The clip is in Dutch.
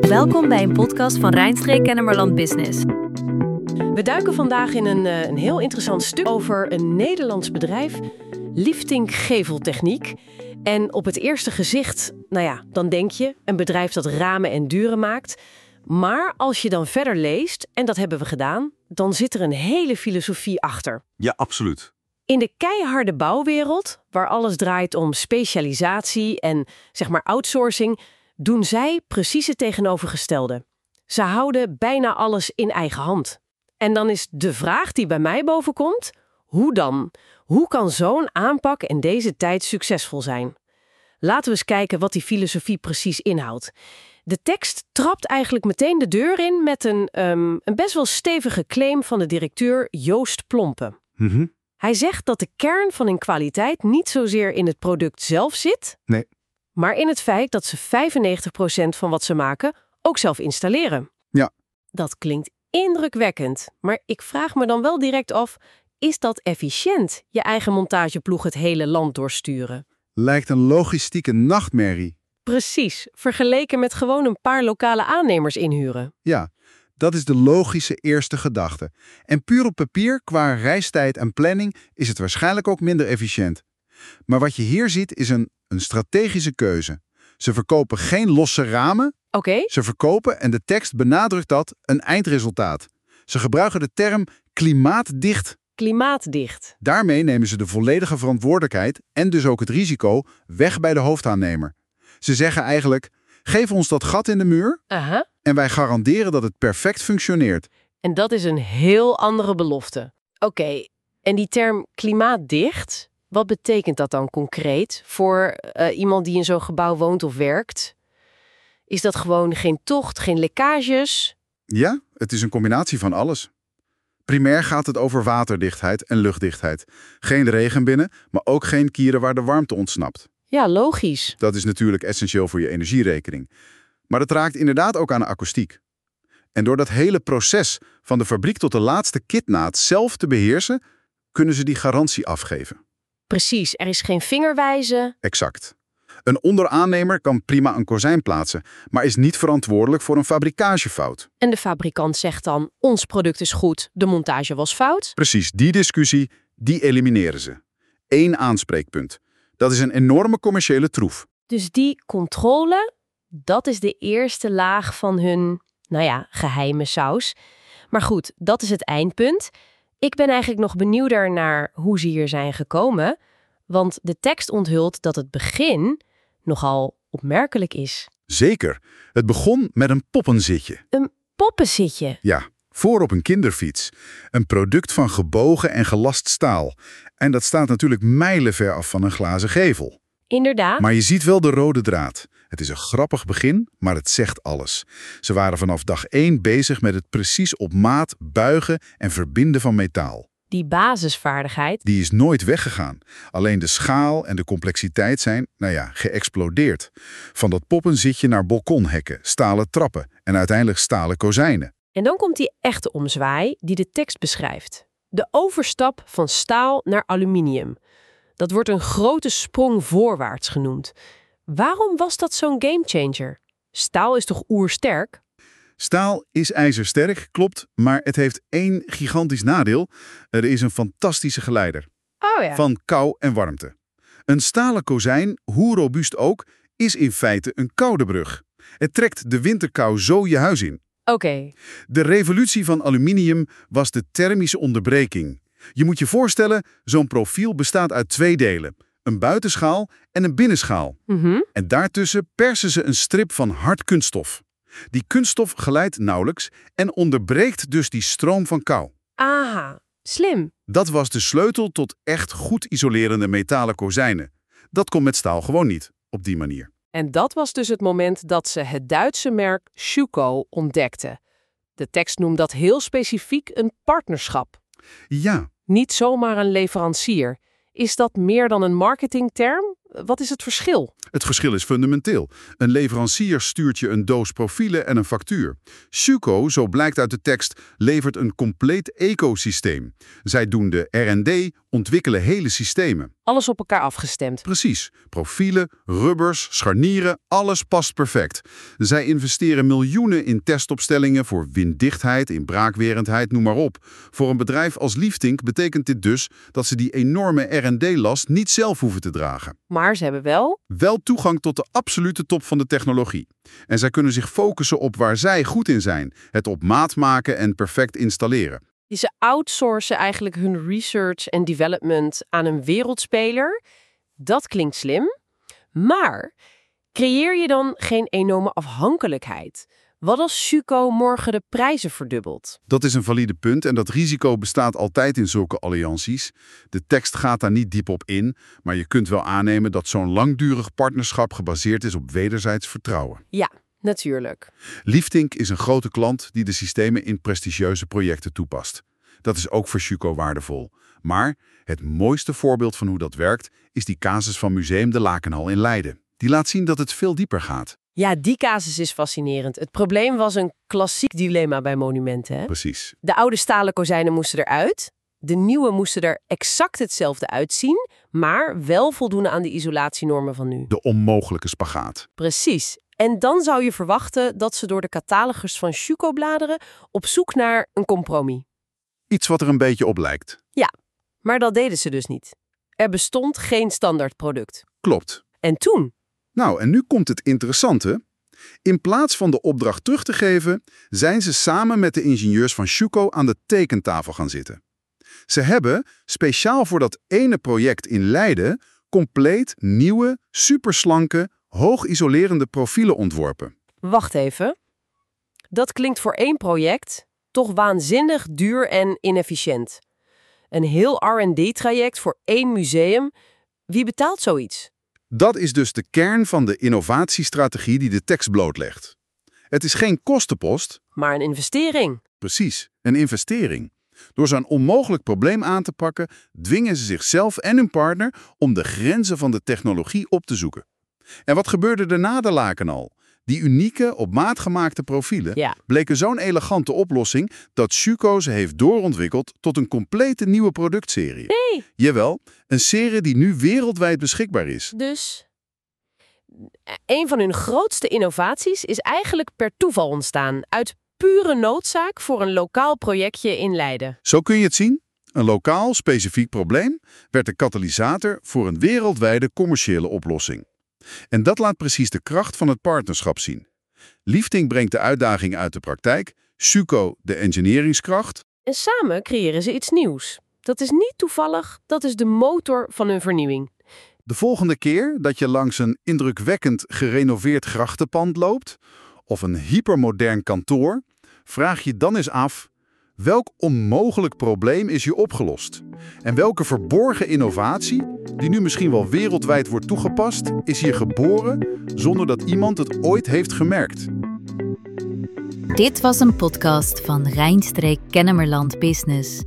Welkom bij een podcast van Rijnstreek Kennemerland Business. We duiken vandaag in een, eh, een heel interessant stuk over een Nederlands bedrijf, Lifting Geveltechniek. En op het eerste gezicht, nou ja, dan denk je een bedrijf dat ramen en deuren maakt. Maar als je dan verder leest, en dat hebben we gedaan, dan zit er een hele filosofie achter. Ja, absoluut. In de keiharde bouwwereld, waar alles draait om specialisatie en zeg maar outsourcing, doen zij precies het tegenovergestelde. Ze houden bijna alles in eigen hand. En dan is de vraag die bij mij bovenkomt: hoe dan? Hoe kan zo'n aanpak in deze tijd succesvol zijn? Laten we eens kijken wat die filosofie precies inhoudt. De tekst trapt eigenlijk meteen de deur in met een, ehm, een best wel stevige claim van de directeur Joost Plompen. Mhm. Hij zegt dat de kern van hun kwaliteit niet zozeer in het product zelf zit, Nee. Maar in het feit dat ze 95% van wat ze maken ook zelf installeren. Ja. Dat klinkt indrukwekkend, maar ik vraag me dan wel direct af: is dat efficiënt, je eigen montageploeg het hele land doorsturen? Lijkt een logistieke nachtmerrie. Precies, vergeleken met gewoon een paar lokale aannemers inhuren. Ja, dat is de logische eerste gedachte. En puur op papier, qua reistijd en planning, is het waarschijnlijk ook minder efficiënt. Maar wat je hier ziet is een, een strategische keuze. Ze verkopen geen losse ramen, Oké, ze verkopen, en de tekst benadrukt dat, een eindresultaat. Ze gebruiken de term klimaatdicht. klimaatdicht. Daarmee nemen ze de volledige verantwoordelijkheid en dus ook het risico weg bij de hoofdaannemer. Ze zeggen eigenlijk, geef ons dat gat in de muur en wij garanderen dat het perfect functioneert. En dat is een heel andere belofte. Oké, en die term klimaatdicht, wat betekent dat dan concreet voor eh, iemand die in zo'n gebouw woont of werkt? Is dat gewoon geen tocht, geen lekkages? Ja, het is een combinatie van alles. Primair gaat het over waterdichtheid en luchtdichtheid. Geen regen binnen, maar ook geen kieren waar de warmte ontsnapt. Ja, logisch. Dat is natuurlijk essentieel voor je energierekening. Maar het raakt inderdaad ook aan de akoestiek. En door dat hele proces van de fabriek tot de laatste kitnaad zelf te beheersen, kunnen ze die garantie afgeven. Precies, er is geen vingerwijzen. Exact. Een onderaannemer kan prima een kozijn plaatsen, maar is niet verantwoordelijk voor een fabrikagefout. En de fabrikant zegt dan, ons product is goed, de montage was fout. Precies, die discussie, die elimineren ze. Eén aanspreekpunt. Dat is een enorme commerciële troef. Dus die controle, dat is de eerste laag van hun, nou ja, geheime saus. Maar goed, dat is het eindpunt. Ik ben eigenlijk nog benieuwder naar hoe ze hier zijn gekomen. Want de tekst onthult dat het begin nogal opmerkelijk is. Zeker. Het begon met een poppenzitje. Een poppenzitje. Ja, voor op een kinderfiets. Een product van gebogen en gelast staal. En dat staat natuurlijk mijlenver af van een glazen gevel. Inderdaad. Maar je ziet wel de rode draad. Het is een grappig begin, maar het zegt alles. Ze waren vanaf dag 1 bezig met het precies op maat buigen en verbinden van metaal. Die basisvaardigheid. Die is nooit weggegaan. Alleen de schaal en de complexiteit zijn, nou ja, geëxplodeerd. Van dat poppenzitje naar balkonhekken, stalen trappen en uiteindelijk stalen kozijnen. En dan komt die echte omzwaai die de tekst beschrijft. De overstap van staal naar aluminium. Dat wordt een grote sprong voorwaarts genoemd. Waarom was dat zo'n gamechanger? Staal is toch oersterk? Staal is ijzersterk, klopt, maar het heeft één gigantisch nadeel. Er is een fantastische geleider Oh ja. van kou en warmte. Een stalen kozijn, hoe robuust ook, is in feite een koude brug. Het trekt de winterkou zo je huis in. Oké. De revolutie van aluminium was de thermische onderbreking. Je moet je voorstellen, zo'n profiel bestaat uit twee delen. Een buitenschaal en een binnenschaal. Mhm. En daartussen persen ze een strip van hard kunststof. Die kunststof geleidt nauwelijks en onderbreekt dus die stroom van kou. Aha, slim. Dat was de sleutel tot echt goed isolerende metalen kozijnen. Dat kon met staal gewoon niet, op die manier. En dat was dus het moment dat ze het Duitse merk Schuko ontdekten. De tekst noemt dat heel specifiek een partnerschap. Ja, Niet zomaar een leverancier. Is dat meer dan een marketingterm? Wat is het verschil? het verschil is fundamenteel. Een leverancier stuurt je een doos profielen en een factuur. Schuko, zo blijkt uit de tekst, levert een compleet ecosysteem. Zij doen de R&D, ontwikkelen hele systemen. Alles op elkaar afgestemd. Precies. Profielen, rubbers, scharnieren, alles past perfect. Zij investeren miljoenen in testopstellingen voor winddichtheid, in braakwerendheid, noem maar op. Voor een bedrijf als Liefdink betekent dit dus dat ze die enorme R&D-last niet zelf hoeven te dragen. Maar ze hebben wel... Wel toegang tot de absolute top van de technologie. En zij kunnen zich focussen op waar zij goed in zijn. Het op maat maken en perfect installeren. Ze outsourcen eigenlijk hun research en development aan een wereldspeler. Dat klinkt slim. Maar creëer je dan geen enorme afhankelijkheid? Wat als Suco morgen de prijzen verdubbelt? Dat is een valide punt en dat risico bestaat altijd in zulke allianties. De tekst gaat daar niet diep op in, maar je kunt wel aannemen dat zo'n langdurig partnerschap gebaseerd is op wederzijds vertrouwen. Ja, natuurlijk. Liefdink is een grote klant die de systemen in prestigieuze projecten toepast. Dat is ook voor Suco waardevol. Maar het mooiste voorbeeld van hoe dat werkt is die casus van Museum de Lakenhal in Leiden. Die laat zien dat het veel dieper gaat. Ja, die casus is fascinerend. Het probleem was een klassiek dilemma bij monumenten. Hè? Precies. De oude stalen kozijnen moesten eruit. De nieuwe moesten er exact hetzelfde uitzien, maar wel voldoen aan de isolatienormen van nu. De onmogelijke spagaat. Precies. En dan zou je verwachten dat ze door de catalogus van Schuko bladeren op zoek naar een compromis. Iets wat er een beetje op lijkt. Maar dat deden ze dus niet. Er bestond geen standaard product. Klopt. En toen? Nou, en nu komt het interessante. In plaats van de opdracht terug te geven, zijn ze samen met de ingenieurs van Schuko aan de tekentafel gaan zitten. Ze hebben, speciaal voor dat ene project in Leiden, compleet nieuwe, superslanke, hoogisolerende profielen ontworpen. Wacht even. Dat klinkt voor één project toch waanzinnig duur en inefficiënt. Een heel R&D-traject voor één museum. Wie betaalt zoiets? Dat is dus de kern van de innovatiestrategie die de tekst blootlegt. Het is geen kostenpost, Maar een investering. precies, een investering. Door zo'n onmogelijk probleem aan te pakken, dwingen ze zichzelf en hun partner om de grenzen van de technologie op te zoeken. En wat gebeurde er na de laken al? Die unieke, op maat gemaakte profielen Ja. bleken zo'n elegante oplossing dat Schuko ze heeft doorontwikkeld tot een complete nieuwe productserie. Nee. Jawel, een serie die nu wereldwijd beschikbaar is. Dus een van hun grootste innovaties is eigenlijk per toeval ontstaan. Uit pure noodzaak voor een lokaal projectje in Leiden. Zo kun je het zien. Een lokaal, specifiek probleem werd de katalysator voor een wereldwijde commerciële oplossing. En dat laat precies de kracht van het partnerschap zien. Liefding brengt de uitdaging uit de praktijk, Suco de engineeringskracht. En samen creëren ze iets nieuws. Dat is niet toevallig, dat is de motor van hun vernieuwing. De volgende keer dat je langs een indrukwekkend gerenoveerd grachtenpand loopt of een hypermodern kantoor, vraag je dan eens af welk onmogelijk probleem is je opgelost? En welke verborgen innovatie, die nu misschien wel wereldwijd wordt toegepast, is hier geboren zonder dat iemand het ooit heeft gemerkt? Dit was een podcast van Rijnstreek Kennemerland Business.